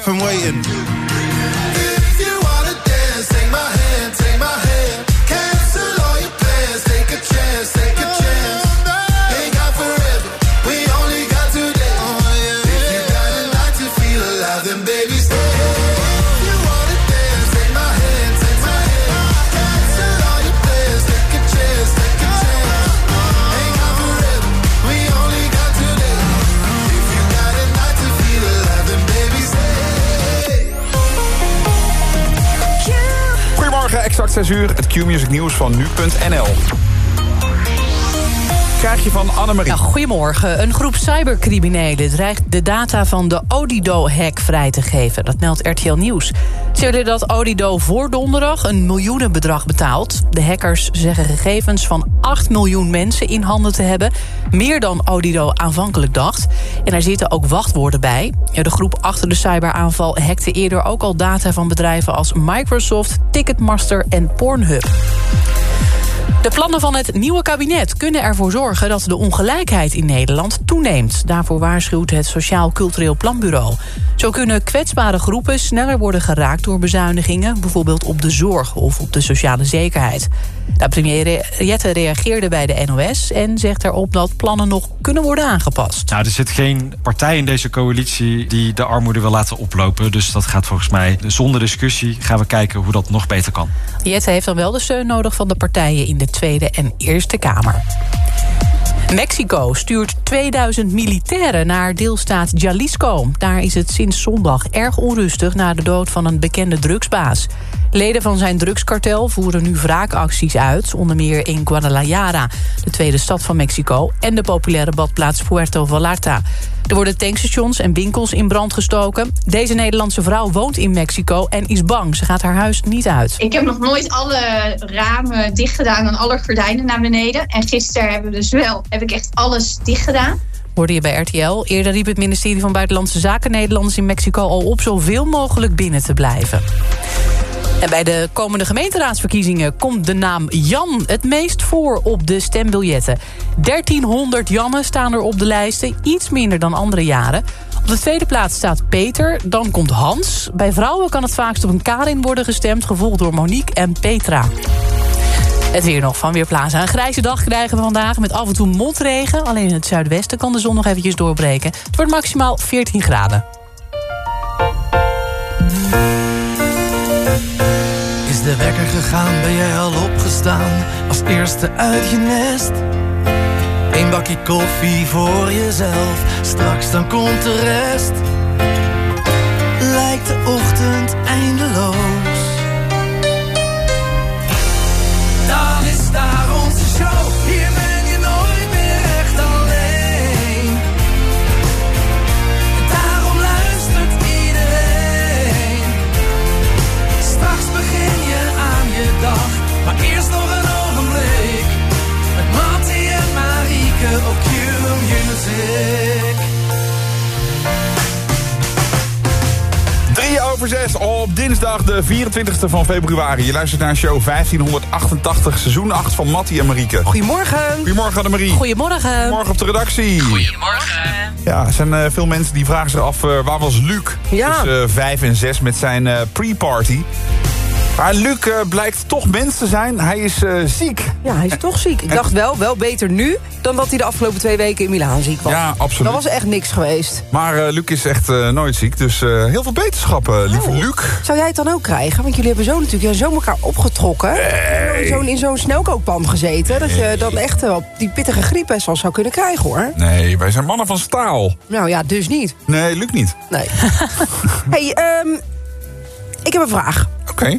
up and waiting. 6 uur. Het Q-music nieuws van nu.nl. Krijg je van Annemarie. Ja, goedemorgen. Een groep cybercriminelen dreigt de data van de Odido-hack vrij te geven. Dat meldt RTL Nieuws. Ze dat Odido voor donderdag een miljoenenbedrag betaalt. De hackers zeggen gegevens van 8 miljoen mensen in handen te hebben. Meer dan Odido aanvankelijk dacht. En daar zitten ook wachtwoorden bij. De groep achter de cyberaanval hackte eerder ook al data van bedrijven als Microsoft, Ticketmaster en Pornhub. De plannen van het nieuwe kabinet kunnen ervoor zorgen... dat de ongelijkheid in Nederland toeneemt. Daarvoor waarschuwt het Sociaal Cultureel Planbureau. Zo kunnen kwetsbare groepen sneller worden geraakt door bezuinigingen... bijvoorbeeld op de zorg of op de sociale zekerheid. De premier Jette reageerde bij de NOS... en zegt erop dat plannen nog kunnen worden aangepast. Nou, er zit geen partij in deze coalitie die de armoede wil laten oplopen. Dus dat gaat volgens mij zonder discussie. Gaan we kijken hoe dat nog beter kan. Jette heeft dan wel de steun nodig van de partijen in de Tweede en Eerste Kamer. Mexico stuurt 2000 militairen naar deelstaat Jalisco. Daar is het sinds zondag erg onrustig na de dood van een bekende drugsbaas. Leden van zijn drugskartel voeren nu wraakacties uit... onder meer in Guadalajara, de tweede stad van Mexico... en de populaire badplaats Puerto Vallarta. Er worden tankstations en winkels in brand gestoken. Deze Nederlandse vrouw woont in Mexico en is bang. Ze gaat haar huis niet uit. Ik heb nog nooit alle ramen dicht gedaan en alle gordijnen naar beneden. En gisteren hebben we dus wel, heb ik echt alles dicht gedaan. Hoorde je bij RTL. Eerder riep het ministerie van Buitenlandse Zaken Nederlanders in Mexico al op zoveel mogelijk binnen te blijven. En bij de komende gemeenteraadsverkiezingen komt de naam Jan het meest voor op de stembiljetten. 1300 Jannen staan er op de lijsten, iets minder dan andere jaren. Op de tweede plaats staat Peter, dan komt Hans. Bij vrouwen kan het vaakst op een Karin worden gestemd, gevolgd door Monique en Petra. Het weer nog van Weerplaza. Een grijze dag krijgen we vandaag met af en toe motregen. Alleen in het zuidwesten kan de zon nog eventjes doorbreken. Het wordt maximaal 14 graden. De wekker gegaan, ben jij al opgestaan? Als eerste uit je nest. Eén bakje koffie voor jezelf, straks dan komt de rest. De 24e van februari. Je luistert naar show 1588, seizoen 8 van Mattie en Marieke. Goedemorgen. Goedemorgen Annemarie. Goedemorgen. Morgen op de redactie. Goedemorgen. Ja, er zijn eh, veel mensen die vragen zich af, eh, waar was Luc? Ja. Tussen 5 en 6 met zijn eh, pre-party. Maar Luc eh, blijkt toch mens te zijn. Hij is eh, ziek. Ja, hij is toch ziek. Ik dacht wel, wel beter nu dan dat hij de afgelopen twee weken in Milaan ziek was. Ja, absoluut. Dat was echt niks geweest. Maar eh, Luc is echt nooit ziek. Dus heel veel beterschappen, lieve Oh. Luc. Zou jij het dan ook krijgen? Want jullie hebben zo natuurlijk ja, zo elkaar opgetrokken. In zo'n- In zo'n snelkookpan gezeten. Dat je dan echt wel die pittige griep best wel zou kunnen krijgen hoor. Nee, wij zijn mannen van staal. Nou ja, dus niet. Nee, Luc niet. Nee. hey, ehm, ik heb een vraag.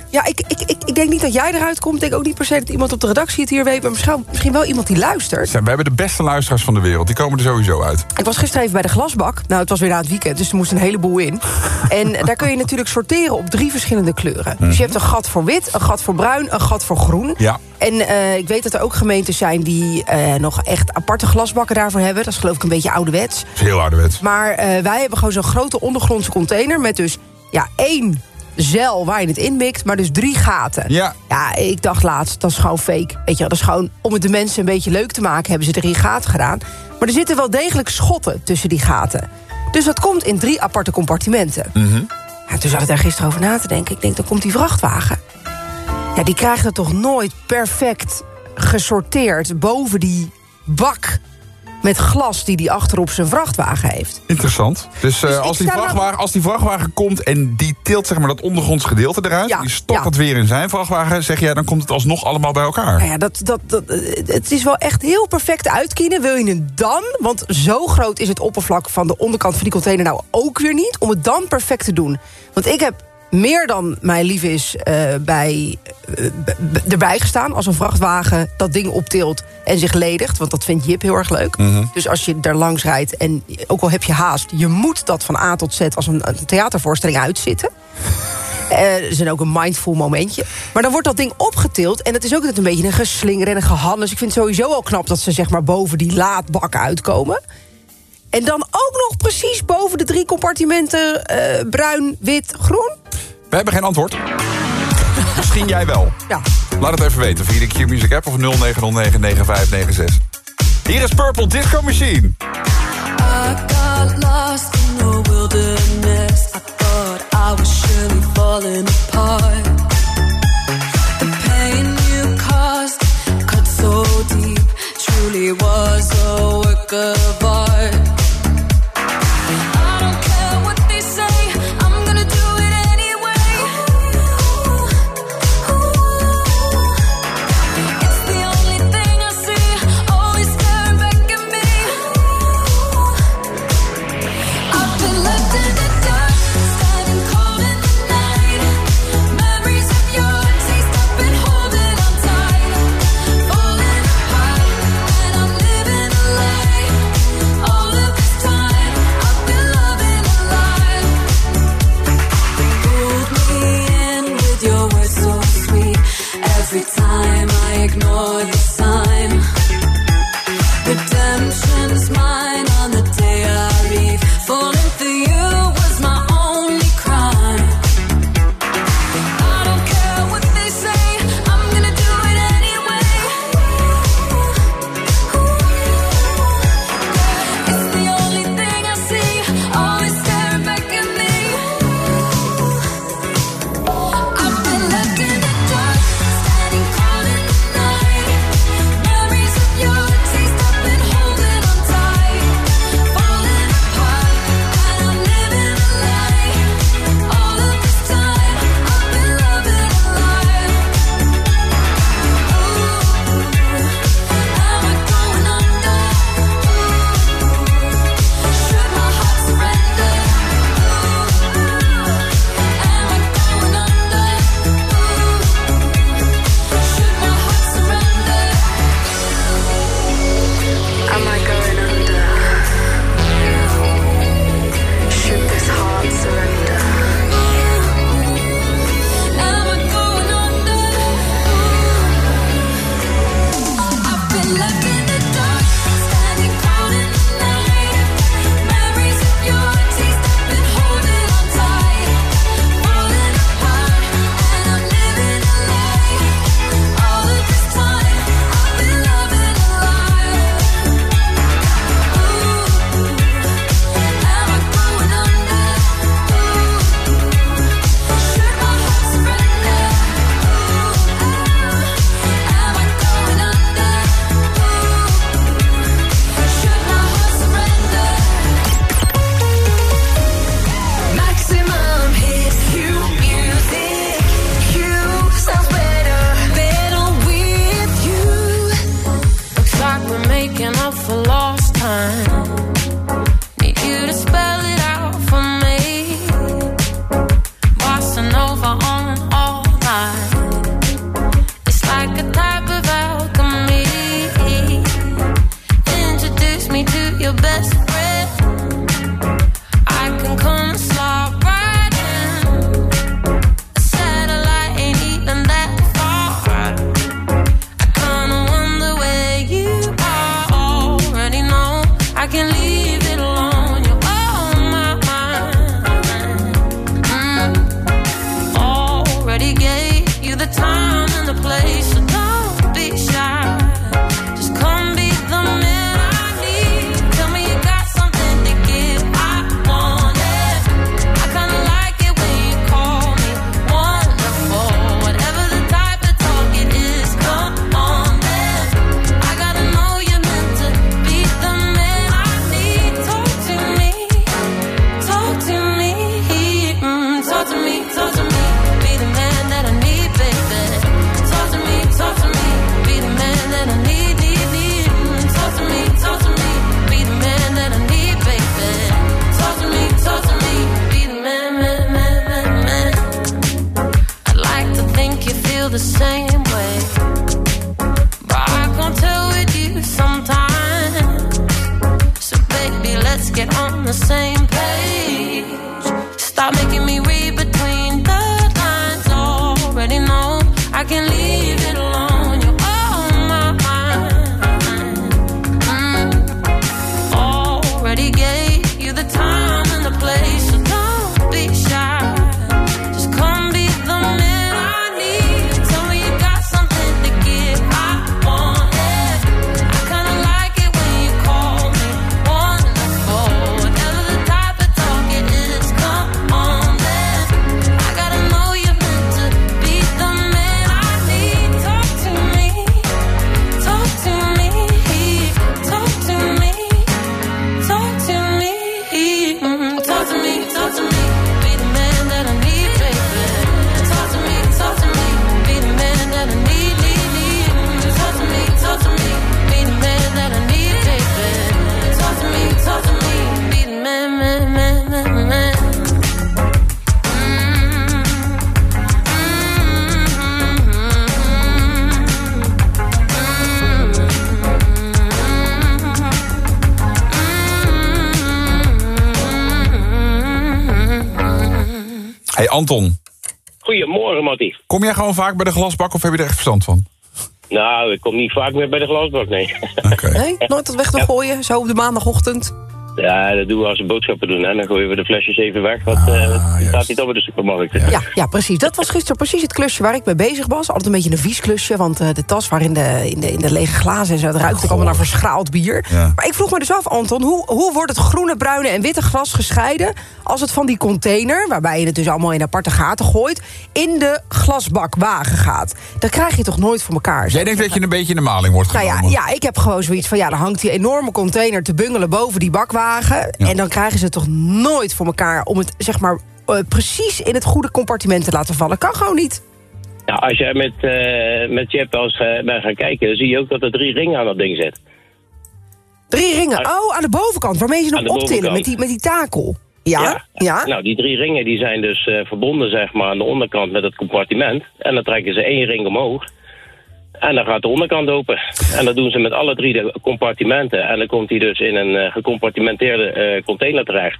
Ja, ik, ik, ik, ik denk niet dat jij eruit komt. Ik denk ook niet per se dat iemand op de redactie het hier weet. Maar misschien, misschien wel iemand die luistert. Ja, We hebben de beste luisteraars van de wereld. Die komen er sowieso uit. Ik was gisteren even bij de glasbak. Nou, het was weer na het weekend, dus er moest een heleboel in. En daar kun je natuurlijk sorteren op drie verschillende kleuren. Dus je hebt een gat voor wit, een gat voor bruin, een gat voor groen. Ja. En eh, ik weet dat er ook gemeentes zijn die eh, nog echt aparte glasbakken daarvoor hebben. Dat is geloof ik een beetje ouderwets. Dat is heel ouderwets. Maar eh, wij hebben gewoon zo'n grote ondergrondse container... met dus ja, één zeil waar je het in mikt, maar dus drie gaten. Ja. Ja, ik dacht laatst, dat is gewoon fake. Weet je, dat is gewoon om het de mensen een beetje leuk te maken... hebben ze drie gaten gedaan. Maar er zitten wel degelijk schotten tussen die gaten. Dus dat komt in drie aparte compartimenten. Ja, toen zat ik daar gisteren over na te denken. Ik denk, dan komt die vrachtwagen. Ja, die krijgt het toch nooit perfect gesorteerd... boven die bak met glas die die achterop zijn vrachtwagen heeft. Interessant. Dus, eh, Dus als, ik die vrachtwagen, als die vrachtwagen komt en die tilt zeg maar, dat ondergronds gedeelte eruit... Ja, die stopt ja. het weer in zijn vrachtwagen... zeg jij, dan komt het alsnog allemaal bij elkaar. Nou ja, dat, dat, dat, eh, het is wel echt heel perfect uitkiezen. Wil je het dan, want zo groot is het oppervlak van de onderkant van die container nou ook weer niet... om het dan perfect te doen. Want ik heb meer dan mijn lief is eh, bij, eh, erbij gestaan... als een vrachtwagen dat ding optilt en zich ledigt. Want dat vindt Jip heel erg leuk. Dus als je daar langs rijdt en ook al heb je haast... je moet dat van A tot Z als een, een theatervoorstelling uitzitten. Er is ook een mindful momentje. Maar dan wordt dat ding opgetild. En het is ook altijd een beetje een geslinger en een gehannes. Ik vind het sowieso al knap dat ze zeg maar boven die laadbak uitkomen. En dan ook nog precies boven de drie compartimenten... eh, bruin, wit, groen. We hebben geen antwoord. Misschien jij wel. Ja. Laat het even weten via de Q-Music app of 0909-9596. Hier is Purple Disco Machine. I got lost in the wilderness. I thought I was surely falling apart. The pain you caused cut so deep. Truly was a work of art. on the same Anton, Goedemorgen, Mattie. kom jij gewoon vaak bij de glasbak of heb je er echt verstand van? Nou, ik kom niet vaak meer bij de glasbak, nee. Oké. Nee, nooit dat weg te gooien, zo op de maandagochtend. Ja, dat doen we als we boodschappen doen. Hè. Dan gooien we de flesjes even weg. Want eh het juist. staat niet op de supermarkt. Ja, ja, precies. Dat was gisteren precies het klusje waar ik mee bezig was. Altijd een beetje een vies klusje, want eh, de tas waarin de, in, de, in de lege glazen en zo... het ruikt ook allemaal naar verschraald bier. Ja. Maar ik vroeg me dus af, Anton, hoe, hoe wordt het groene, bruine en witte glas gescheiden... als het van die container, waarbij je het dus allemaal in aparte gaten gooit... in de glasbakwagen gaat? Dan krijg je toch nooit voor elkaar? Jij denkt dat je een beetje in de maling wordt Nou genomen? ja, ja, ik heb gewoon zoiets van... ja, dan hangt die enorme container te bungelen boven die bakwagen... en dan krijgen ze toch nooit voor elkaar... om het, zeg maar, eh, precies in het goede compartiment te laten vallen. Kan gewoon niet. Ja, als jij met, eh met Jep wel eens eh, bent gaan kijken... dan zie je ook dat er drie ringen aan dat ding zit. Drie ringen. Oh, aan de bovenkant, waarmee ze de optillen met die, met die takel. Ja, ja. Nou, die drie ringen die zijn dus eh, verbonden zeg maar, aan de onderkant met het compartiment. En dan trekken ze één ring omhoog. En dan gaat de onderkant open. En dat doen ze met alle drie de compartimenten. En dan komt hij dus in een eh, gecompartimenteerde eh, container terecht.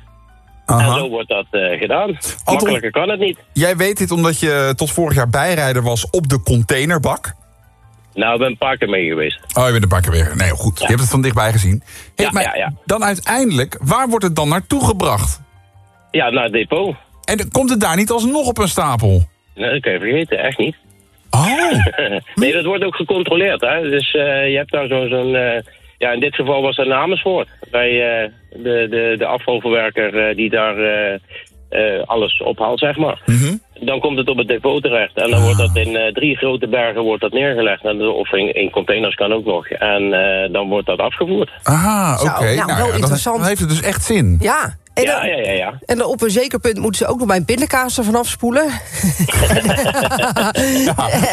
En zo wordt dat gedaan. Makkelijker kan het niet. Jij weet dit omdat je tot vorig jaar bijrijder was op de containerbak? Nou, ik ben een paar keer mee geweest. Oh, je bent een paar keer weer. Nee, goed. Je hebt het van dichtbij gezien. Hey, Ja, maar ja, ja. dan uiteindelijk, waar wordt het dan naartoe gebracht? Ja, naar het depot. En komt het daar niet alsnog op een stapel? Nee, dat kan je vergeten, echt niet. Oh, nee, dat wordt ook gecontroleerd. Hè? Dus eh, je hebt daar zo'n... eh, ja, in dit geval was dat in Amersfoort. Bij eh, de, de, de afvalverwerker eh, die daar eh, eh, alles ophaalt, zeg maar. Mhm. Dan komt het op het depot terecht. En dan wordt dat in eh, drie grote bergen wordt dat neergelegd. En, of in, in containers kan ook nog. En eh, dan wordt dat afgevoerd. aha, Zo, oké. nou, Nou, wel ja, dan, interessant. dan heeft het dus echt zin. Ja. En, Ja, dan, ja, ja, ja. en dan op een zeker punt moeten ze ook nog mijn pindakaas ervan afspoelen.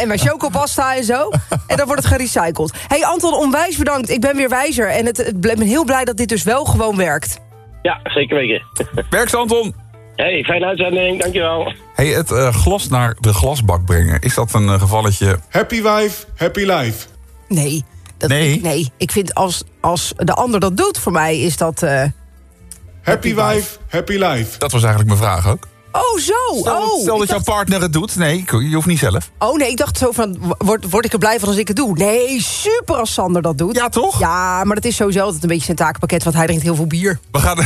en mijn chocopasta en zo. En dan wordt het gerecycled. hey Anton, onwijs bedankt. Ik ben weer wijzer. En het, het, ik ben heel blij dat dit dus wel gewoon werkt. Ja, zeker weten. Werks Anton. hey, fijne uitzending. Dankjewel. Hey, het eh, glas naar de glasbak brengen. Is dat een eh, gevalletje... Happy wife, happy life. Nee. Dat, Nee? nee. Ik vind als, als de ander dat doet, voor mij is dat... eh, Happy wife, happy life. Dat was eigenlijk mijn vraag ook. Oh, zo. Stel, oh, stel dat jouw partner het doet. Nee, je hoeft niet zelf. Oh nee, ik dacht zo van, word, word ik er blij van als ik het doe? Nee, super als Sander dat doet. Ja, toch? Ja, maar dat is sowieso altijd een beetje zijn takenpakket... want hij drinkt heel veel bier. We gaan,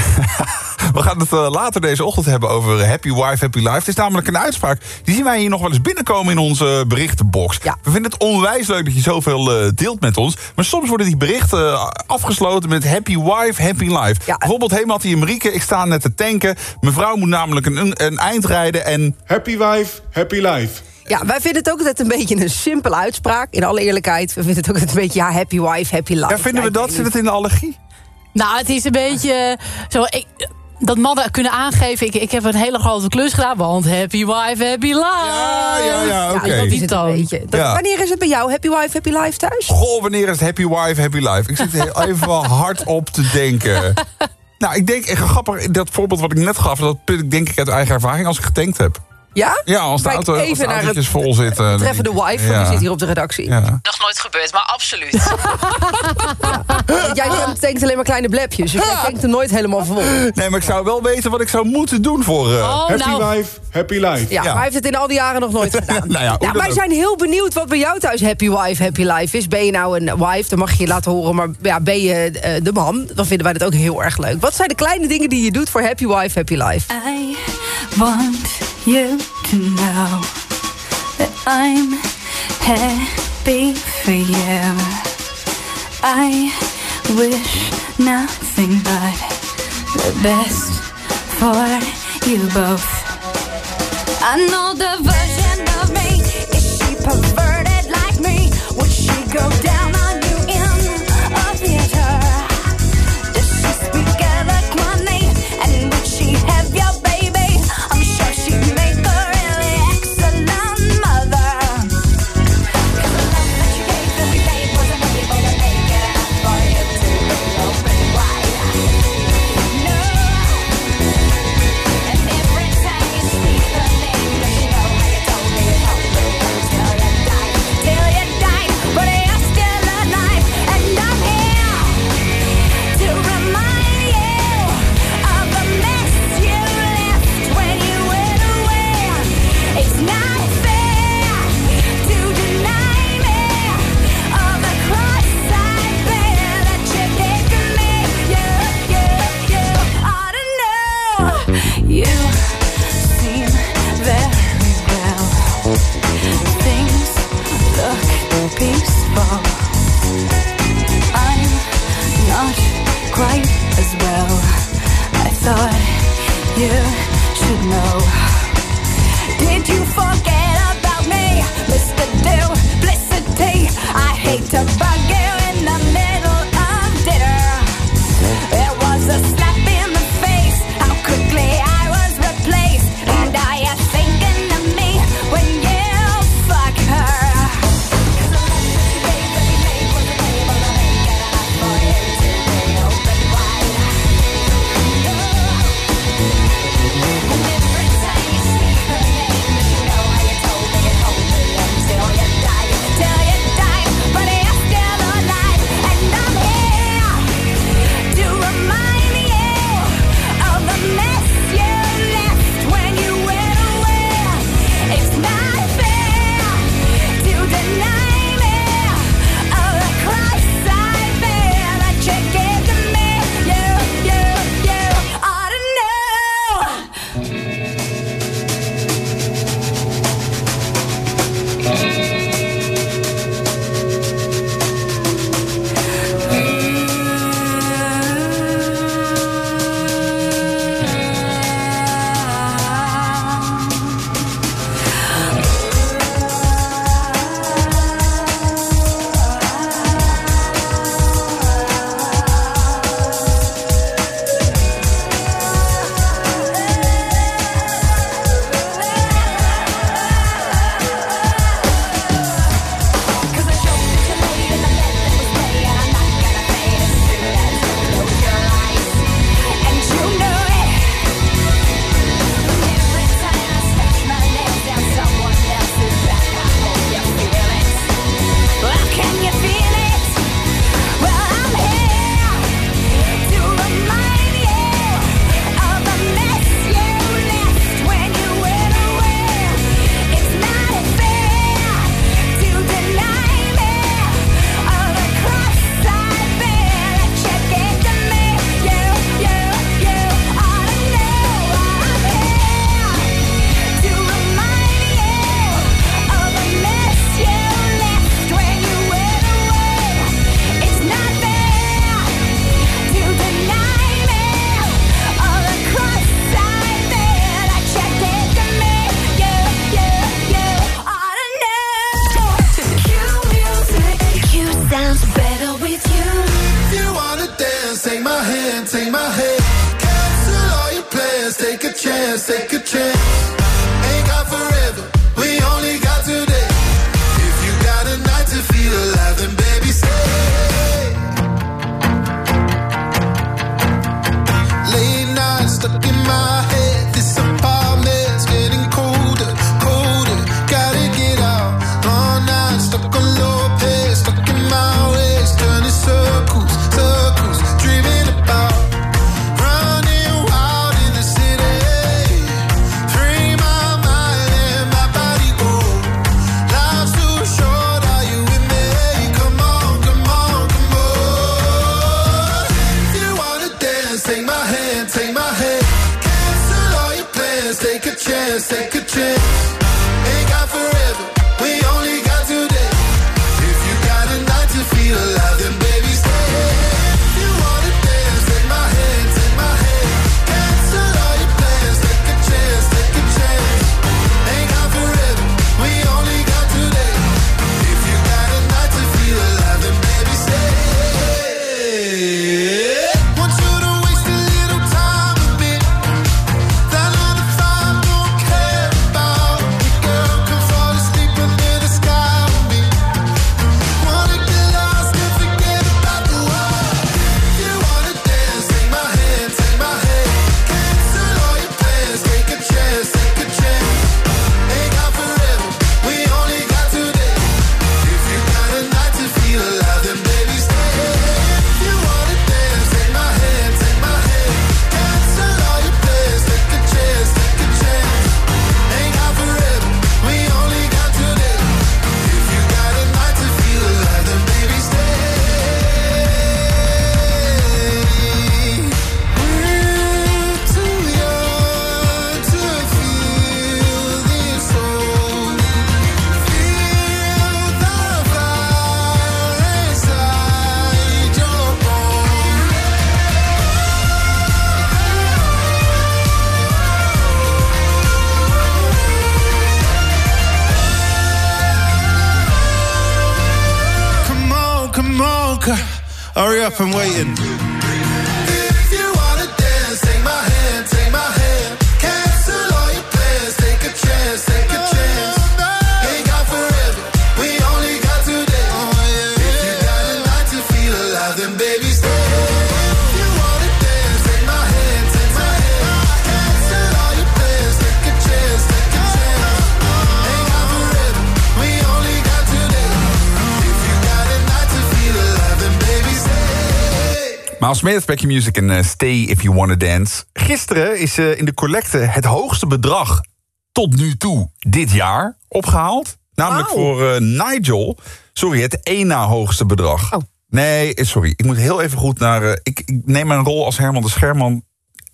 we gaan het eh, later deze ochtend hebben over Happy Wife, Happy Life. Het is namelijk een uitspraak. Die zien wij hier nog wel eens binnenkomen in onze berichtenbox. Ja. We vinden het onwijs leuk dat je zoveel eh, deelt met ons. Maar soms worden die berichten eh, afgesloten met Happy Wife, Happy Life. Ja. Bijvoorbeeld, hey Mattie en Marieke, ik sta net te tanken. Mijn vrouw moet namelijk een, een eind rijden en... Happy wife, happy life. Ja, wij vinden het ook altijd een beetje een simpele uitspraak. In alle eerlijkheid, we vinden het ook altijd een beetje... ja, happy wife, happy life. Ja, vinden we dat? Zit het in de allergie? Nou, het is een beetje eh, zo. Ik, dat mannen kunnen aangeven, ik, ik heb een hele grote klus gedaan, want happy wife, happy life. Ja, ja, ja, oké. Ja, dat is het een beetje. Dat- Ja. Wanneer is het bij jou? Happy wife, happy life thuis? Goh, wanneer is het Happy Wife, Happy Life? Ik zit er heel even hard op te denken. Nou, ik denk, echt grappig, dat voorbeeld wat ik net gaf... dat put ik denk ik uit eigen ervaring als ik getankt heb. Ja? Ja, als de auto even naar het, vol zitten. Treffen de wife, ja. die zit hier op de redactie. Ja. Nog nooit gebeurd, maar absoluut. ja. Jij denkt alleen maar kleine blepjes. Dus jij denkt er nooit helemaal vol. Nee, maar ik zou wel weten wat ik zou moeten doen voor... Eh, oh, happy nou. wife happy life. Ja, maar hij heeft het in al die jaren nog nooit gedaan. nou ja, nou, wij zijn heel benieuwd wat bij jou thuis happy wife, happy life is. Ben je nou een wife, dan mag je je laten horen. Maar ja, ben je eh, de man, dan vinden wij dat ook heel erg leuk. Wat zijn de kleine dingen die je doet voor happy wife, happy life? Want... you to know that I'm happy for you. I wish nothing but the best for you both. I know the version of me. say goodbye. Up, I'm waiting. Miles Smith, Becky Music en eh, Stay If You Wanna Dance. Gisteren is eh, in de collecte het hoogste bedrag tot nu toe dit jaar opgehaald. Namelijk voor eh, Nigel. Sorry, het één na hoogste bedrag. Oh. Nee, sorry. Ik moet heel even goed naar... ik, ik neem mijn rol als Herman de Scherman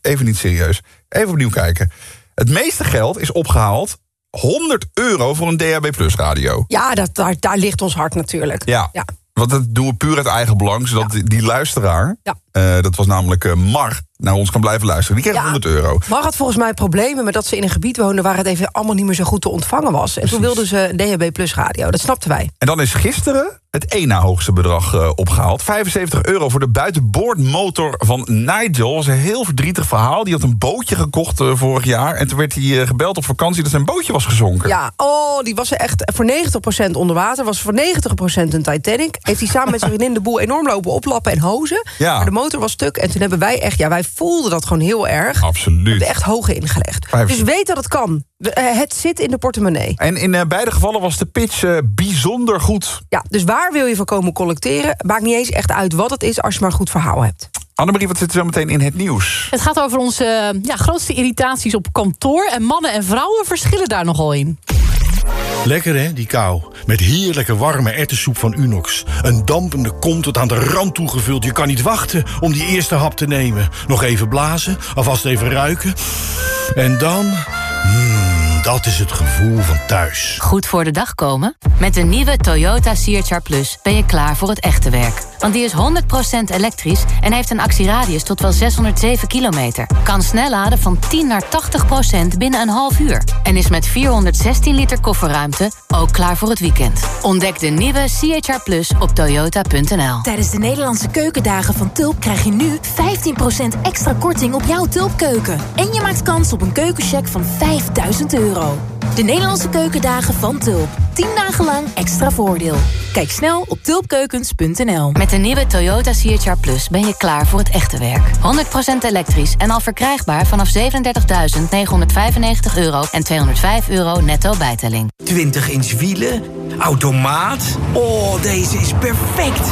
even niet serieus. Even opnieuw kijken. Het meeste geld is opgehaald 100 euro voor een DHB Plus radio. Ja, dat, daar, daar ligt ons hart natuurlijk. Ja. Ja. Want dat doen we puur uit eigen belang. Zodat die- die luisteraar, Ja. eh, dat was namelijk eh, Mar, naar ons kan blijven luisteren. Die kreeg Ja. 100 euro. Mar had volgens mij problemen met dat ze in een gebied woonden... waar het even allemaal niet meer zo goed te ontvangen was. En toen wilden ze een DHB Plus radio. Dat snapten wij. En dan is gisteren het één na hoogste bedrag eh, opgehaald. 75 euro voor de buitenboordmotor van Nigel. was een heel verdrietig verhaal. Die had een bootje gekocht eh, vorig jaar. En toen werd hij eh, gebeld op vakantie dat zijn bootje was gezonken. Ja, oh, die was echt voor 90% onder water. Was voor 90% een Titanic. Heeft hij samen met zijn vriendin de boel enorm lopen oplappen en hozen. Ja. Maar de motor was stuk. En toen hebben wij echt, ja, wij voelden dat gewoon heel erg. We Absoluut. hebben echt hoog ingelegd. Dus weet dat het kan. Eh, Het zit in de portemonnee. En in eh, beide gevallen was de pitch eh, bijzonder goed. Ja, dus waar wil je voor komen collecteren? Maakt niet eens echt uit wat het is als je maar een goed verhaal hebt. Annemarie, wat zit er zo meteen in het nieuws? Het gaat over onze ja, grootste irritaties op kantoor. En mannen en vrouwen verschillen daar nogal in. Lekker hè, die kou. Met heerlijke warme erwtensoep van Unox. Een dampende kom tot aan de rand toegevuld. Je kan niet wachten om die eerste hap te nemen. Nog even blazen, alvast even ruiken. En dan... Dat is het gevoel van thuis. Goed voor de dag komen? Met de nieuwe Toyota CHR Plus ben je klaar voor het echte werk. Want die is 100% elektrisch en heeft een actieradius tot wel 607 kilometer. Kan snel laden van 10 naar 80% binnen een half uur. En is met 416 liter kofferruimte ook klaar voor het weekend. Ontdek de nieuwe CHR Plus op toyota.nl. Tijdens de Nederlandse keukendagen van Tulp krijg je nu 15% extra korting op jouw Tulpkeuken. En je maakt kans op een keukencheck van 5000 euro. De Nederlandse keukendagen van Tulp. 10 dagen lang extra voordeel. Kijk snel op tulpkeukens.nl. Met de nieuwe Toyota CHR Plus ben je klaar voor het echte werk. 100% elektrisch en al verkrijgbaar vanaf 37.995 euro en 205 euro netto bijtelling. 20 inch wielen, automaat. Oh, deze is perfect.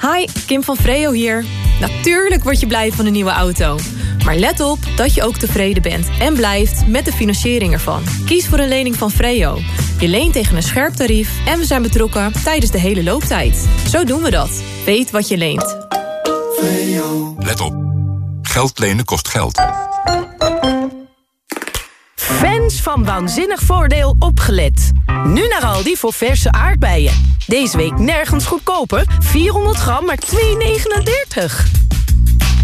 Hi, Kim van Freo hier. Natuurlijk word je blij van een nieuwe auto. Maar let op dat je ook tevreden bent en blijft met de financiering ervan. Kies voor een lening van Freo. Je leent tegen een scherp tarief en we zijn betrokken tijdens de hele looptijd. Zo doen we dat. Weet wat je leent. Let op. Geld lenen kost geld. Fans fans van Waanzinnig Voordeel opgelet. Nu naar Aldi voor verse aardbeien. Deze week nergens goedkoper. 400 gram, maar 2,39.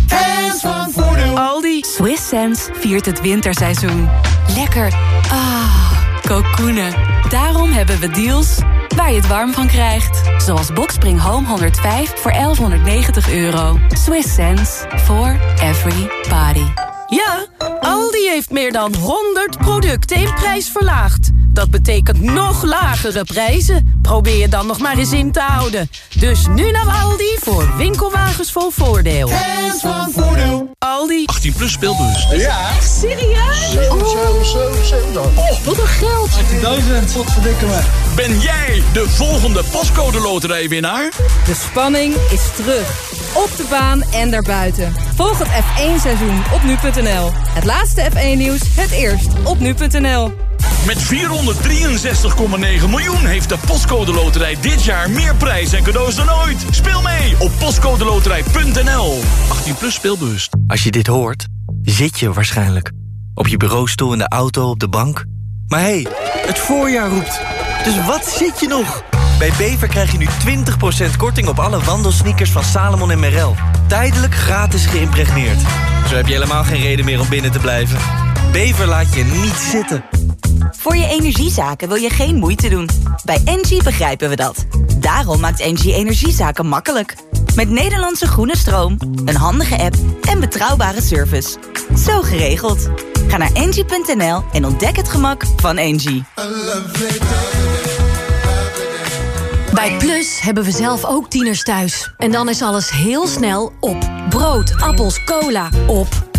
Hands van Voordeel. Aldi. Swiss Sense viert het winterseizoen. Lekker. Ah, kokoenen. Daarom hebben we deals waar je het warm van krijgt. Zoals Boxspring Home 105 voor 1190 euro. Swiss Sense for every body. Ja, Aldi heeft meer dan 100 producten in prijs verlaagd. Dat betekent nog lagere prijzen. Probeer je dan nog maar eens in te houden. Dus nu naar Aldi voor winkelwagens vol voordeel. Hands van Voordeel. Aldi. 18 plus speelbus. Ja. Echt serieus? Zo, zo, zo, zo dan. Oh, wat een geld. 18.000, wat verdikken me. Ben jij de volgende pascode loterijwinnaar? De spanning is terug. Op de baan en daarbuiten. Volg het F1-seizoen op nu.nl. Het laatste F1-nieuws, het eerst op nu.nl. Met 463,9 miljoen heeft de Postcode Loterij dit jaar meer prijs en cadeaus dan ooit. Speel mee op postcodeloterij.nl. 18 plus speelbewust. Als je dit hoort, zit je waarschijnlijk. Op je bureaustoel, in de auto, op de bank. Maar hé, hey, het voorjaar roept. Dus wat zit je nog? Bij Bever krijg je nu 20% korting op alle wandelsneakers van Salomon en Merrell. Tijdelijk gratis geïmpregneerd. Zo heb je helemaal geen reden meer om binnen te blijven. Bever laat je niet zitten. Voor je energiezaken wil je geen moeite doen. Bij Engie begrijpen we dat. Daarom maakt Engie energiezaken makkelijk. Met Nederlandse groene stroom, een handige app en betrouwbare service. Zo geregeld. Ga naar engie.nl en ontdek het gemak van Engie. Bij Plus hebben we zelf ook tieners thuis. En dan is alles heel snel op. Brood, appels, cola, op.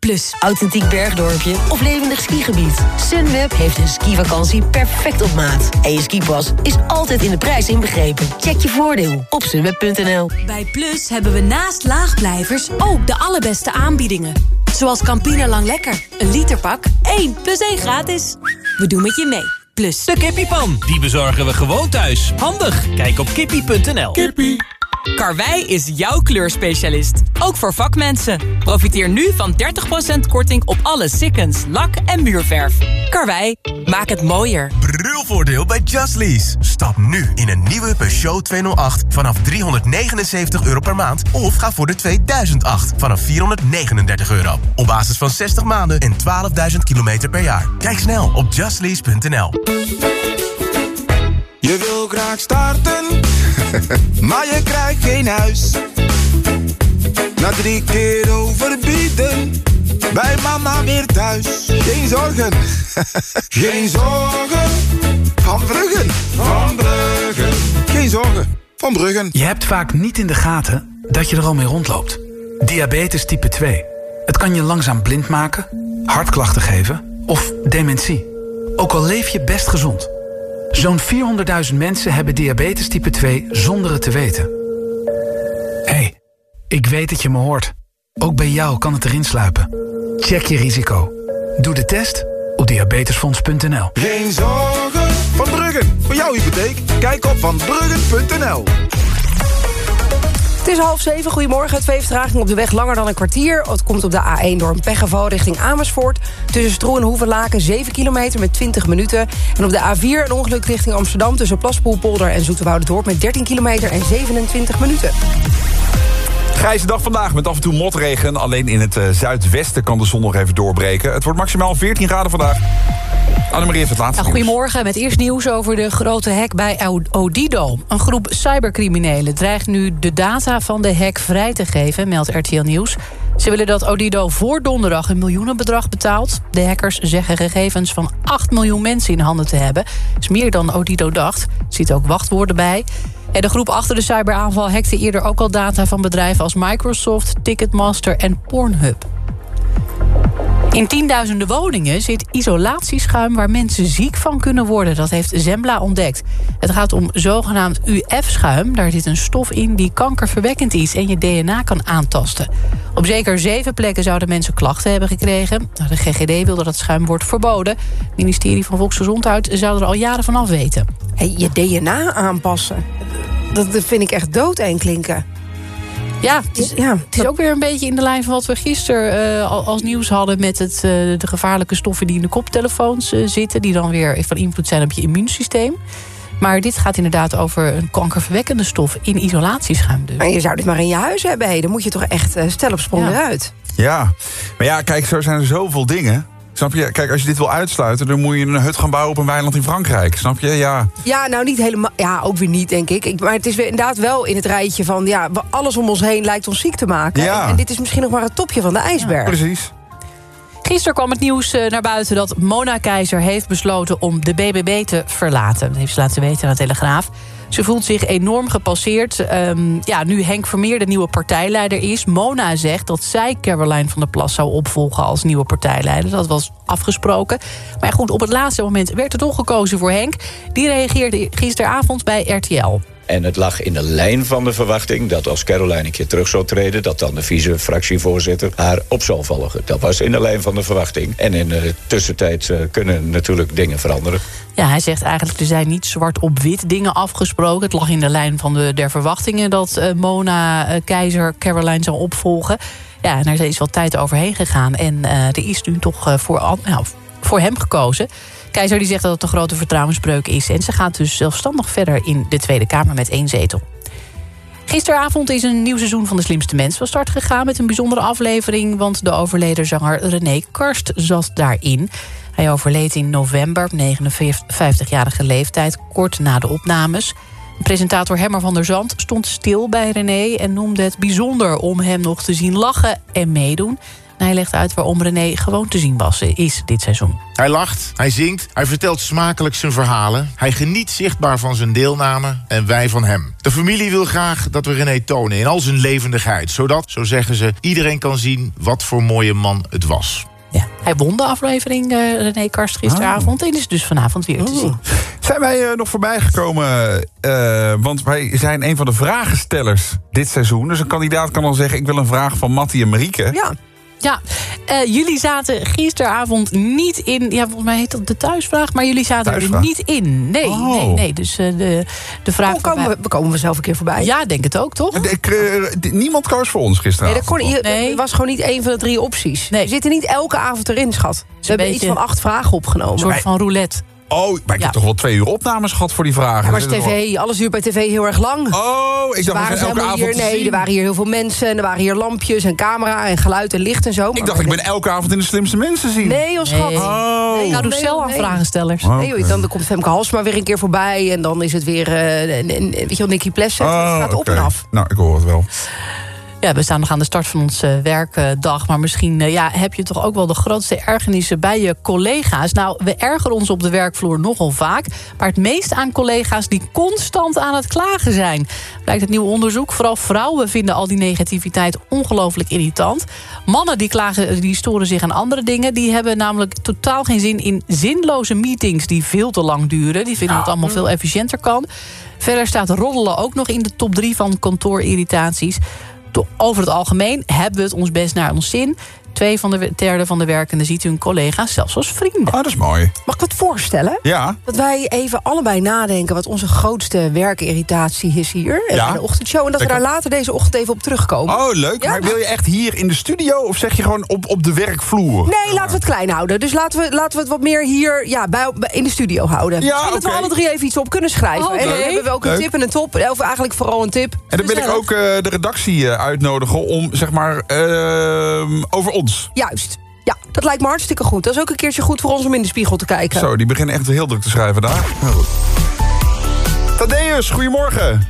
Plus. Authentiek bergdorpje of levendig skigebied. Sunweb heeft een skivakantie perfect op maat. En je skipas is altijd in de prijs inbegrepen. Check je voordeel op sunweb.nl. Bij Plus hebben we naast laagblijvers ook de allerbeste aanbiedingen. Zoals Campina Lang Lekker. Een literpak, 1 plus 1 gratis. We doen met je mee. Plus. De kippiepan, die bezorgen we gewoon thuis. Handig, kijk op kippie.nl. Kippie. Karwei is jouw kleurspecialist. Ook voor vakmensen. Profiteer nu van 30% korting op alle sikkens, lak en muurverf. Karwei, maak het mooier. Brulvoordeel bij Just Lease. Stap nu in een nieuwe Peugeot 208 vanaf 379 euro per maand. Of ga voor de 2008 vanaf 439 euro. Op basis van 60 maanden en 12.000 kilometer per jaar. Kijk snel op justlease.nl. Je wil graag starten, maar je krijgt geen huis. Na drie keer overbieden, bij mama weer thuis. Geen zorgen, geen zorgen. Van Bruggen, van Bruggen. Geen zorgen, van Bruggen. Je hebt vaak niet in de gaten dat je er al mee rondloopt. Diabetes type 2. Het kan je langzaam blind maken, hartklachten geven of dementie. Ook al leef je best gezond. Zo'n 400.000 mensen hebben diabetes type 2 zonder het te weten. Hé, hey, ik weet dat je me hoort. Ook bij jou kan het erin sluipen. Check je risico. Doe de test op diabetesfonds.nl. Geen zorgen, van Bruggen. Voor jouw hypotheek, kijk op vanbruggen.nl. Het is half zeven, goedemorgen. Twee vertragingen op de weg langer dan een kwartier. Het komt op de A1 door een pechgeval richting Amersfoort. Tussen Stroe en Hoevenlaken 7 kilometer met 20 minuten. En op de A4 een ongeluk richting Amsterdam... tussen Plaspoelpolder en Zoeterwoude-dorp met 13 kilometer en 27 minuten. Grijze dag vandaag met af en toe motregen. Alleen in het eh, zuidwesten kan de zon nog even doorbreken. Het wordt maximaal 14 graden vandaag. Annemarie heeft het laatste Nou, goedemorgen, met eerst nieuws over de grote hack bij Odido. Een groep cybercriminelen dreigt nu de data van de hack vrij te geven, meldt RTL Nieuws. Ze willen dat Odido voor donderdag een miljoenenbedrag betaalt. De hackers zeggen gegevens van 8 miljoen mensen in handen te hebben. Dat is meer dan Odido dacht. Er zitten ook wachtwoorden bij. En de groep achter de cyberaanval hackte eerder ook al data van bedrijven als Microsoft, Ticketmaster en Pornhub. In tienduizenden woningen zit isolatieschuim waar mensen ziek van kunnen worden. Dat heeft Zembla ontdekt. Het gaat om zogenaamd UF-schuim. Daar zit een stof in die kankerverwekkend is en je DNA kan aantasten. Op zeker zeven plekken zouden mensen klachten hebben gekregen. Nou, De GGD wil dat schuim wordt verboden. Het ministerie van Volksgezondheid zou er al jaren van af weten. Je DNA aanpassen. Dat, vind ik echt doodeng klinken. Ja, het is, Ja, het is ook weer een beetje in de lijn van wat we gisteren eh, al- als nieuws hadden... met het, eh, de gevaarlijke stoffen die in de koptelefoons eh, zitten... die dan weer van invloed zijn op je immuunsysteem. Maar dit gaat inderdaad over een kankerverwekkende stof in isolatieschuim. Dus. Maar je zou dit maar in je huis hebben. Hey, dan moet je toch echt stel op sprong Ja. eruit. Ja, maar ja, kijk, zo zijn er zoveel dingen. Snap je? Kijk, als je dit wil uitsluiten, dan moet je een hut gaan bouwen op een weiland in Frankrijk. Snap je? Ja. Ja, nou niet helemaal. Ja, ook weer niet, denk ik. ik maar het is weer inderdaad wel in het rijtje van... ja, we- alles om ons heen lijkt ons ziek te maken. Ja. En, en dit is misschien nog maar het topje van de ijsberg. precies. Gisteren kwam het nieuws eh, naar buiten dat Mona Keizer heeft besloten om de BBB te verlaten. Dat heeft ze laten weten aan de Telegraaf. Ze voelt zich enorm gepasseerd. Ehm, ja, nu Henk Vermeer de nieuwe partijleider is. Mona zegt dat zij Caroline van der Plas zou opvolgen als nieuwe partijleider. Dat was afgesproken. Maar goed, op het laatste moment werd er toch gekozen voor Henk. Die reageerde gisteravond bij RTL. En het lag in de lijn van de verwachting dat als Caroline een keer terug zou treden... dat dan de vice-fractievoorzitter haar op zou volgen. Dat was in de lijn van de verwachting. En in de tussentijd eh, kunnen natuurlijk dingen veranderen. Ja, hij zegt eigenlijk er zijn niet zwart op wit dingen afgesproken. Het lag in de lijn van de, der verwachtingen dat eh, Mona eh, Keizer Caroline zou opvolgen. Ja, en er is wel tijd overheen gegaan. En er is nu toch voor, an- nou, voor hem gekozen. Keizer die zegt dat het een grote vertrouwensbreuk is. En ze gaat dus zelfstandig verder in de Tweede Kamer met één zetel. Gisteravond is een nieuw seizoen van De Slimste Mens van start gegaan... met een bijzondere aflevering, want de overleden zanger René Karst zat daarin. Hij overleed in november, op 59-jarige leeftijd, kort na de opnames. Presentator Hemmer van der Zand stond stil bij René... en noemde het bijzonder om hem nog te zien lachen en meedoen. En hij legt uit waarom René gewoon te zien was, eh, is dit seizoen. Hij lacht, hij zingt, hij vertelt smakelijk zijn verhalen. Hij geniet zichtbaar van zijn deelname en wij van hem. De familie wil graag dat we René tonen in al zijn levendigheid. Zodat, zo zeggen ze, iedereen kan zien wat voor mooie man het was. Hij won de aflevering, eh, René Karst, gisteravond... en is dus vanavond weer te zien. Zijn wij eh, nog voorbij gekomen? eh, want wij zijn een van de vragenstellers dit seizoen. Dus een kandidaat kan dan zeggen... ik wil een vraag van Mattie en Marieke. Ja. Ja, eh, jullie zaten gisteravond niet in... Ja, volgens mij heet dat de thuisvraag, maar jullie zaten er niet in. Nee, Oh. nee, nee. Dus eh, de, de vraag... Hoe komen we, we komen we zelf een keer voorbij? Ja, denk het ook, toch? Ik, eh, d- niemand koos voor ons Nee, gisteravond. dat kon, je, was gewoon niet één van de drie opties. Nee. We zitten niet elke avond erin, schat. We hebben beetje iets van acht vragen opgenomen. Een soort van roulette. Oh, maar ik heb toch wel twee uur opnames gehad voor die vragen. Ja, maar is dat tv, alles duurt bij tv heel erg lang. Oh, ik Ze dacht, waren zijn elke avond hier, Nee, zien. er waren hier heel veel mensen en er waren hier lampjes en camera en geluid en licht en zo. Ik dacht, ik ben elke avond in de slimste mensen zien. Nee, joh, schat. Nee. Oh. Nee, Carousel aan vragenstellers. Oh, Nee, joh, dan komt Femke Halsma weer een keer voorbij... en dan is het weer, eh, en- en- weet je wel, Nicky Plessen. Oh, het gaat op en af. Nou, ik hoor het wel. Ja, we staan nog aan de start van onze werkdag. Maar misschien eh, ja, heb je toch ook wel de grootste ergernissen bij je collega's. Nou, we ergeren ons op de werkvloer nogal vaak. Maar het meest aan collega's die constant aan het klagen zijn. Blijkt het nieuwe onderzoek. Vooral vrouwen vinden al die negativiteit ongelooflijk irritant. Mannen die klagen, die storen zich aan andere dingen. Die hebben namelijk totaal geen zin in zinloze meetings... die veel te lang duren. Die vinden dat het allemaal veel efficiënter kan. Verder staat roddelen ook nog in de top 3 van kantoorirritaties. Over het algemeen hebben we het ons best naar ons zin. Twee van de derde van de werkenden ziet hun collega's zelfs als vrienden. Ah, dat is mooi. Mag ik wat voorstellen? Ja. Dat wij even allebei nadenken wat onze grootste werkirritatie is hier. eh, Ja. In de ochtendshow. En dat we daar later deze ochtend even op terugkomen. Oh, leuk. Ja? Maar wil je echt hier in de studio of zeg je gewoon op, op de werkvloer? Nee, laten we het klein houden. Dus laten we, laten we het wat meer hier ja, bij, in de studio houden. Ja, Misschien dat we alle drie even iets op kunnen schrijven. En dan hebben we ook een Leuk. tip en een top. Of eigenlijk vooral een tip. En dan wil ik ook eh, de redactie eh, uitnodigen om, zeg maar, ehm, over ons. Juist. Ja, dat lijkt me hartstikke goed. Dat is ook een keertje goed voor ons om in de spiegel te kijken. Zo, die beginnen echt heel druk te schrijven daar. Heel goed. Thaddeus, goedemorgen.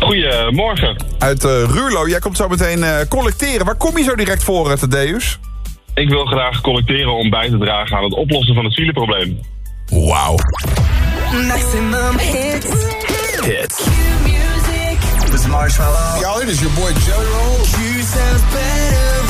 Goedemorgen. Uit eh, Ruurlo, jij komt zo meteen eh, collecteren. Waar kom je zo direct voor, eh, Thaddeus? Ik wil graag collecteren om bij te dragen aan het oplossen van het fileprobleem. Wauw. Maximum hits. Hits. This is Marshmallow. Y'all, it is your boy Jelly Roll. Sounds better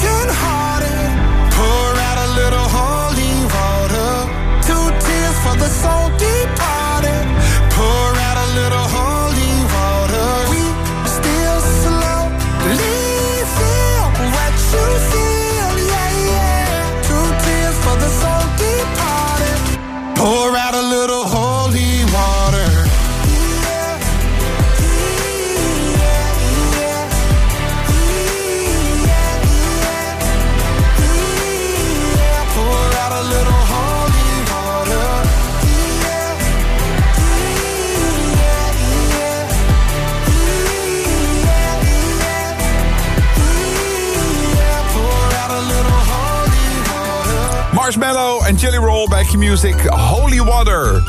Roll bij Q-Music. Holy Water.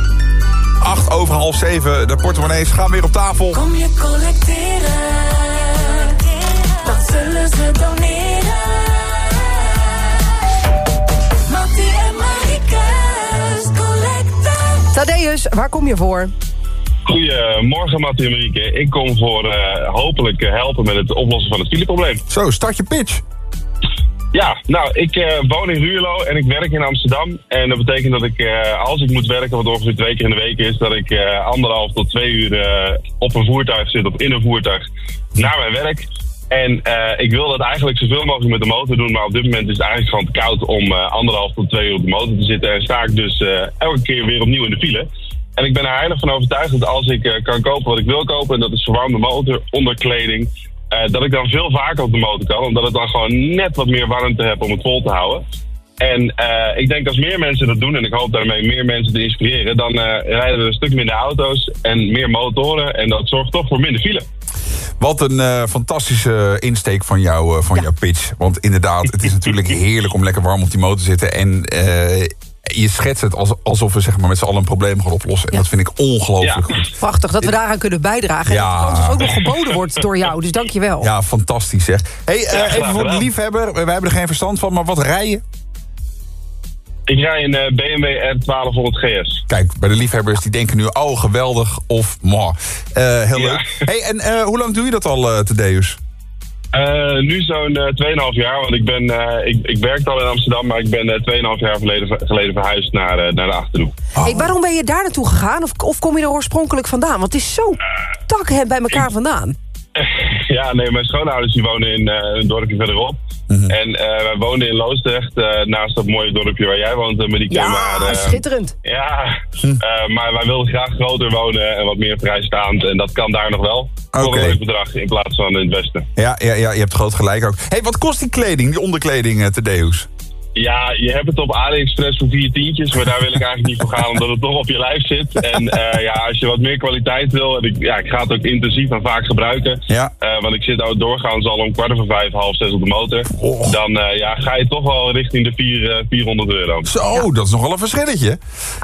8 over half 7. De portemonnees gaan weer op tafel. Kom je collecteren? Dat zullen ze doneren. Mattie en Marieke's Collector. Thaddeus, waar kom je voor? Goedemorgen, Mattie en Marieke. Ik kom voor eh, hopelijk helpen met het oplossen van het fileprobleem. Zo, start je pitch. Ja, nou, ik eh, woon in Ruurlo en ik werk in Amsterdam. En dat betekent dat ik, eh, als ik moet werken, wat ongeveer twee keer in de week is, dat ik eh, anderhalf tot twee uur op een voertuig zit, of in een voertuig, naar mijn werk. En ik wil dat eigenlijk zoveel mogelijk met de motor doen, maar op dit moment is het eigenlijk gewoon te koud om anderhalf tot twee uur op de motor te zitten. En sta ik dus elke keer weer opnieuw in de file. En ik ben er heilig van overtuigd dat als ik kan kopen wat ik wil kopen, en dat is verwarmde motor, onderkleding, eh, dat ik dan veel vaker op de motor kan. Omdat het dan gewoon net wat meer warmte heb om het vol te houden. En eh, ik denk als meer mensen dat doen, en ik hoop daarmee meer mensen te inspireren, dan eh, rijden er een stuk minder auto's en meer motoren. En dat zorgt toch voor minder file. Wat een fantastische insteek van, jou, van jouw pitch. Want inderdaad, het is natuurlijk heerlijk om lekker warm op die motor te zitten. En je schetst het als, alsof we zeg maar, met z'n allen een probleem gaan oplossen. En dat vind ik ongelooflijk goed. Prachtig dat we daaraan kunnen bijdragen. Ja. En dat kans ook nog geboden wordt door jou. Dus dank je wel. Ja, fantastisch zeg. Hey, eh, even voor de liefhebber. Wij hebben er geen verstand van, maar wat rijden? Ik rij een BMW R1200 GS. Kijk, bij de liefhebbers die denken nu, oh geweldig of mooi. Eh, heel leuk. Hey, en eh, hoe lang doe je dat al, eh Thaddeus? Eh, nu zo'n eh 2,5 jaar, want ik, ben, eh, ik, ik werkte al in Amsterdam, maar ik ben eh 2,5 jaar geleden, geleden verhuisd naar, eh, naar de Achterhoek. Hey, waarom ben je daar naartoe gegaan? Of, of kom je er oorspronkelijk vandaan? Want het is zo tak bij elkaar vandaan. Ja, nee, mijn schoonouders die wonen in eh, een dorpje verderop. Mhm. En eh, wij woonden in Loosdrecht, eh, naast dat mooie dorpje waar jij woont, maar die Ja, maar, eh, schitterend. Ja, Hm. eh, maar wij wilden graag groter wonen en wat meer vrijstaand. En dat kan daar nog wel. Voor Oké. een leuk bedrag in plaats van in het westen. Ja, ja, ja, je hebt groot gelijk ook. Hey, wat kost die kleding, die onderkleding, eh, Thaddeus? Ja, je hebt het op AliExpress voor vier tientjes, maar daar wil ik eigenlijk niet voor gaan, omdat het toch op je lijf zit. En eh, ja, als je wat meer kwaliteit wil, en ik, ja, ik ga het ook intensief en vaak gebruiken, Ja. eh, want ik zit nou doorgaans al om kwart over vijf, half zes op de motor, Oh. dan eh, ja, ga je toch wel richting de vier, eh, 400 euro. Zo, dat is nogal een verschilletje.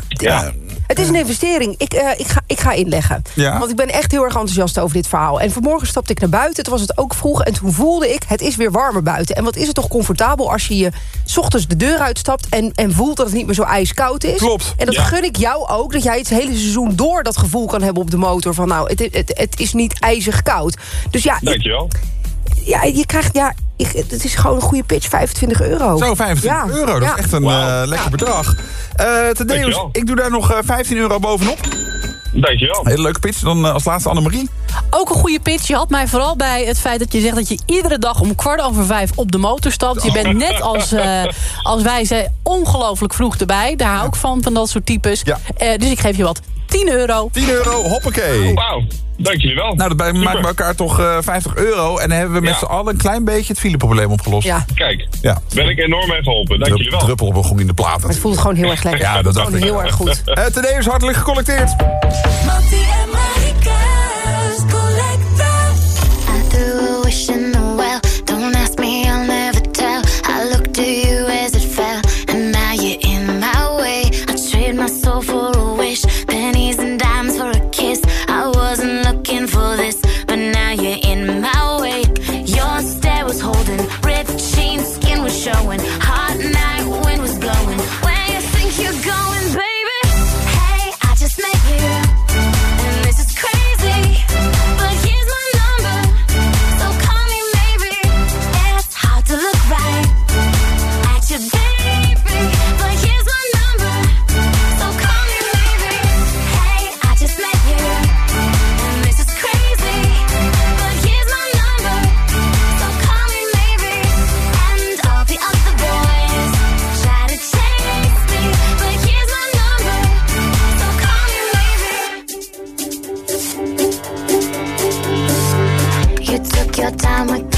Ja. Het is een investering. Ik, eh, ik, ga, ik ga inleggen. Ja. Want ik ben echt heel erg enthousiast over dit verhaal. En vanmorgen stapte ik naar buiten. Toen was het ook vroeg. En toen voelde ik, het is weer warmer buiten. En wat is het toch comfortabel als je je 's ochtends de deur uitstapt... En, en voelt dat het niet meer zo ijskoud is. Klopt. En dat Ja. gun ik jou ook, dat jij het hele seizoen door dat gevoel kan hebben op de motor. Van nou, het, het, het is niet ijzig koud. Dus ja, je, Dankjewel. ja, je krijgt, ja, ik, het is gewoon een goede pitch, 25 euro. Zo, 25 Ja. euro. Dat Ja. is echt een eh, lekker bedrag. Eh Tadeus, ik doe daar nog eh, 15 euro bovenop. Dankjewel. Hele leuke pitch. Dan eh, als laatste Annemarie. Ook een goede pitch. Je had mij vooral bij het feit dat je zegt dat je iedere dag om kwart over vijf op de motor stapt. Je bent net als, eh, als wij zijn ongelooflijk vroeg erbij. Daar hou ik van, van dat soort types. Eh, dus ik geef je wat. 10 euro. 10 euro, hoppakee. Wauw, dank jullie wel. Nou, daarbij maken we elkaar toch eh 50 euro. En dan hebben we met Ja. z'n allen een klein beetje het fileprobleem opgelost. Ja. Kijk, Ja. ben ik enorm mee geholpen. Dank jullie wel. Druppel op een groen in de plaat. Het voelt gewoon heel erg lekker. Ja, dat dacht Gewoon ik. heel erg goed. Eh Tadeus, hartelijk gecollecteerd. I threw a wish in the well. Don't your time with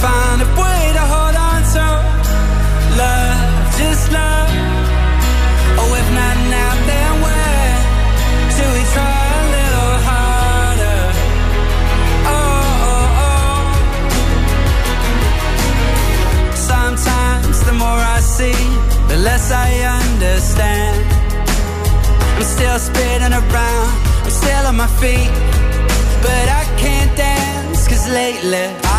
Find a way to hold on to love, just love. Oh, if not now, then when? Should we try a little harder? Oh, oh, oh. Sometimes the more I see, the less I understand. I'm still spinning around, I'm still on my feet. But I can't dance, cause lately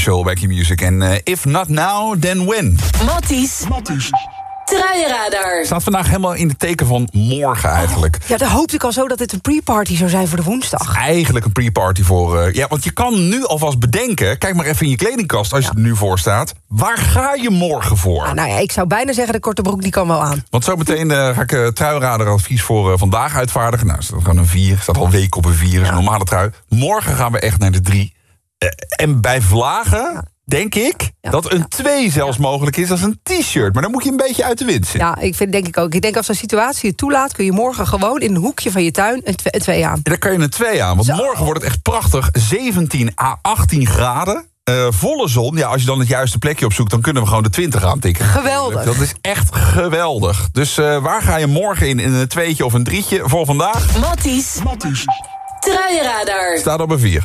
Special, Wacky Music. En eh, If Not Now, Then When. Matties. Truienradar. Staat vandaag helemaal in het teken van morgen eigenlijk. Ja, dan hoopte ik al zo dat dit een pre-party zou zijn voor de woensdag. Eigenlijk een pre-party voor... eh, ja, want je kan nu alvast bedenken... Kijk maar even in je kledingkast als je er nu voor staat. Waar ga je morgen voor? Ah, nou ja, ik zou bijna zeggen, de korte broek die kan wel aan. Want zometeen eh, ga ik uh, truiradadvies voor eh, vandaag uitvaardigen. Nou, staat gewoon een 4. Staat al week op een 4. is een normale trui. Morgen gaan we echt naar de 3. En bij vlagen denk ik dat een 2 zelfs mogelijk is als een t-shirt. Maar dan moet je een beetje uit de wind zitten. Ja, ik vind denk ik ook. Ik denk als de situatie het toelaat, kun je morgen gewoon in een hoekje van je tuin een 2 aan. En dan kan je een 2 aan. Want morgen wordt het echt prachtig. 17 à 18 graden. Eh, volle zon. Ja, als je dan het juiste plekje opzoekt, dan kunnen we gewoon de 20 aantikken. Geweldig. Dat is echt geweldig. Dus eh, waar ga je morgen in? In een tweetje of een drietje voor vandaag? Matties. Matties. Truienradar. Staat op een 4.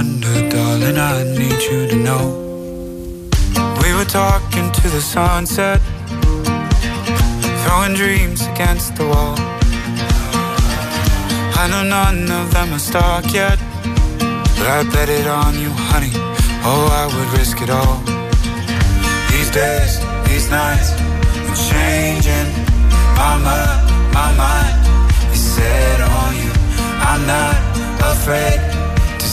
Wonder, darling, I need you to know. We were talking to the sunset, throwing dreams against the wall. I know none of them are stuck yet, but I bet it on you, honey. Oh, I would risk it all. These days, these nights, I'm changing my mind, my mind is set on you. I'm not afraid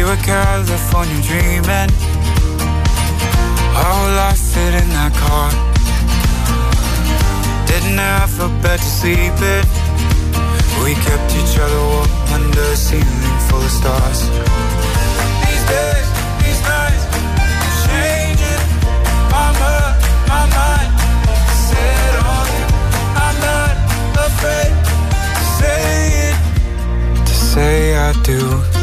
We were California dreaming. Our whole life fit in that car. Didn't have a bed to sleep in. We kept each other warm under a ceiling full of stars. These days, these nights, changing my mind, my mind. Set on you. I'm not afraid to say it, to say I do.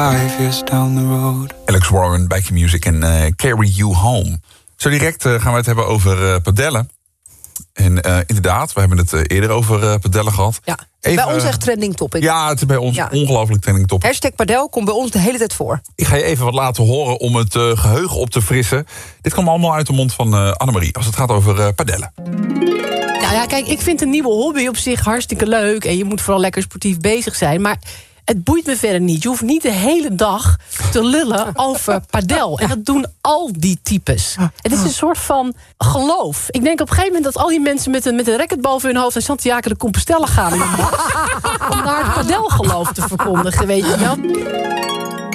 55 years down the road. Alex Warren, Back Music en eh, Carry You Home. Zo direct eh, gaan we het hebben over eh, padellen. En eh, inderdaad, we hebben het eerder over eh, padellen gehad. Ja. Even, bij ons echt trending topic. Ja, het is bij ons Ja. ongelooflijk trending top. Hashtag padel komt bij ons de hele tijd voor. Ik ga je even wat laten horen om het eh, geheugen op te frissen. Dit kwam allemaal uit de mond van eh Annemarie. Als het gaat over eh, padellen. Nou ja, kijk, ik vind een nieuwe hobby op zich hartstikke leuk. En je moet vooral lekker sportief bezig zijn. Maar het boeit me verder niet. Je hoeft niet de hele dag te lullen over padel. En dat doen al die types. Het is een soort van geloof. Ik denk op een gegeven moment dat al die mensen met een, met een racket boven hun hoofd... naar Santiago de Compostela gaan. om naar het padelgeloof te verkondigen, weet je wel.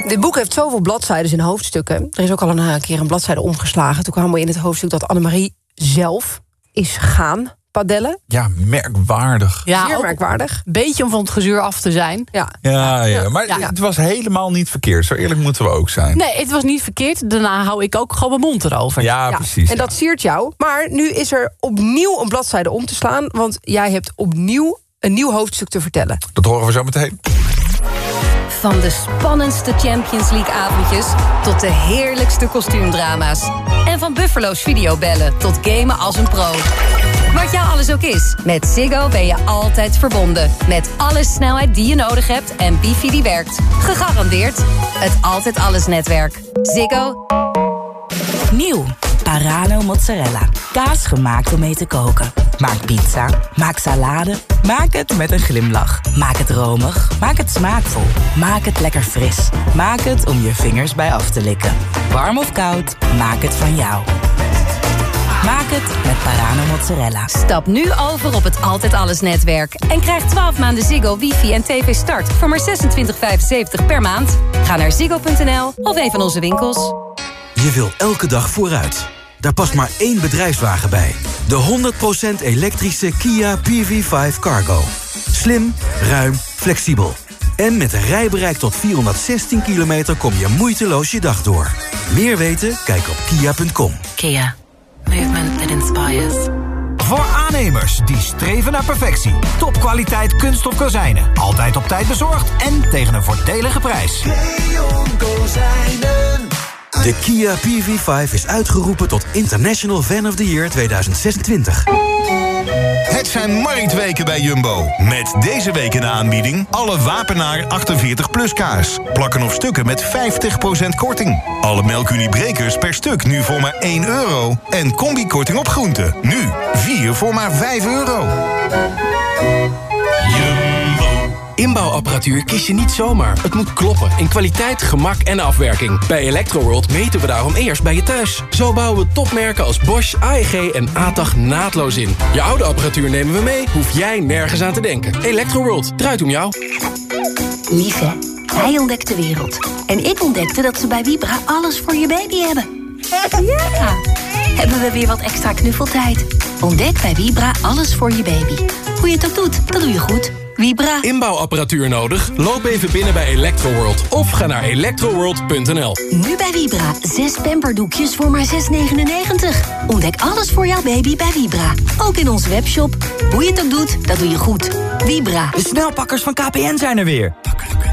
Dit boek heeft zoveel bladzijden in hoofdstukken. Er is ook al een eh, keer een bladzijde omgeslagen. Toen kwamen we in het hoofdstuk dat Annemarie zelf is gaan padellen. Ja, merkwaardig. Ja, Zeer ook merkwaardig. Een beetje om van het gezeur af te zijn. Ja. Ja, ja. maar Ja. het was helemaal niet verkeerd. Zo eerlijk moeten we ook zijn. Nee, het was niet verkeerd. Daarna hou ik ook gewoon mijn mond erover. Ja, Ja, precies. En dat siert jou. Maar nu is er opnieuw een bladzijde om te slaan. Want jij hebt opnieuw een nieuw hoofdstuk te vertellen. Dat horen we zo meteen. Van de spannendste Champions League avondjes tot de heerlijkste kostuumdrama's. En van Buffalo's videobellen tot gamen als een pro. Wat jou alles ook is, met Ziggo ben je altijd verbonden. Met alle snelheid die je nodig hebt en wifi die werkt. Gegarandeerd het Altijd Alles netwerk. Ziggo. Nieuw. Parano mozzarella. Kaas gemaakt om mee te koken. Maak pizza. Maak salade. Maak het met een glimlach. Maak het romig. Maak het smaakvol. Maak het lekker fris. Maak het om je vingers bij af te likken. Warm of koud, maak het van jou. Maak het met Parano mozzarella. Stap nu over op het Altijd Alles netwerk. En krijg 12 maanden Ziggo, wifi en tv start voor maar 26,75 per maand. Ga naar ziggo.nl of een van onze winkels. Je wil elke dag vooruit. Daar past maar één bedrijfswagen bij. De 100% elektrische Kia PV5 Cargo. Slim, ruim, flexibel. En met een rijbereik tot 416 kilometer kom je moeiteloos je dag door. Meer weten? Kijk op kia.com. Kia. Movement that inspires. Voor aannemers die streven naar perfectie. Topkwaliteit kunststof kozijnen. Altijd op tijd bezorgd en tegen een voordelige prijs. De Kia PV5 is uitgeroepen tot International Fan of the Year 2026. Het zijn marktweken bij Jumbo. Met deze week in de aanbieding alle Wapenaar 48 plus kaas. Plakken of stukken met 50% korting. Alle melkuniebrekers per stuk nu voor maar 1 euro. En combikorting op groenten. Nu 4 voor maar 5 euro. Inbouwapparatuur kies je niet zomaar. Het moet kloppen in kwaliteit, gemak en afwerking. Bij Electroworld meten we daarom eerst bij je thuis. Zo bouwen we topmerken als Bosch, AEG en ATAG naadloos in. Je oude apparatuur nemen we mee, hoef jij nergens aan te denken. Electroworld, draait om jou. Lieve, hij ontdekt de wereld. En ik ontdekte dat ze bij Vibra alles voor je baby hebben. Ja! Hebben we weer wat extra knuffeltijd? Ontdek bij Vibra alles voor je baby. Hoe je het ook doet, dat doe je goed. Vibra. Inbouwapparatuur nodig? Loop even binnen bij Electroworld of ga naar electroworld.nl. Nu bij Vibra. Zes pamperdoekjes voor maar 6,99. Ontdek alles voor jouw baby bij Vibra. Ook in onze webshop. Hoe je het ook doet, dat doe je goed. Vibra. De snelpakkers van KPN zijn er weer.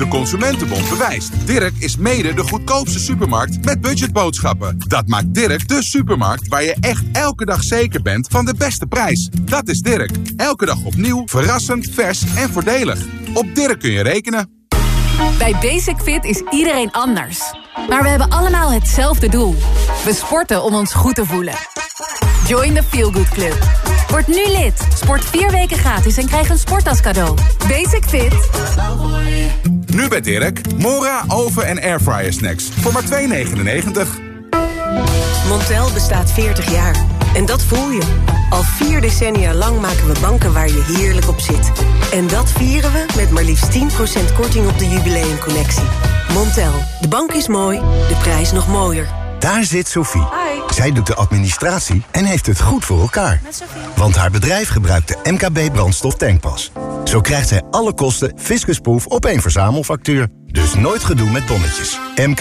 De Consumentenbond bewijst. Dirk is mede de goedkoopste supermarkt met budgetboodschappen. Dat maakt Dirk de supermarkt waar je echt elke dag zeker bent van de beste prijs. Dat is Dirk. Elke dag opnieuw, verrassend, vers en voordelig. Op Dirk kun je rekenen. Bij Basic Fit is iedereen anders. Maar we hebben allemaal hetzelfde doel. We sporten om ons goed te voelen. Join the Feel Good Club. Word nu lid. Sport vier weken gratis en krijg een sporttas cadeau. Basic Fit. Nu bij Dirk, Mora, oven en airfryer snacks. Voor maar 2,99. Montel bestaat 40 jaar. En dat voel je. Al vier decennia lang maken we banken waar je heerlijk op zit. En dat vieren we met maar liefst 10% korting op de jubileumcollectie. Montel. De bank is mooi, de prijs nog mooier. Daar zit Sophie. Zij doet de administratie en heeft het goed voor elkaar. Want haar bedrijf gebruikt de MKB brandstof tankpas. Zo krijgt zij alle kosten fiscusproof op één verzamelfactuur. Dus nooit gedoe met tonnetjes. MKB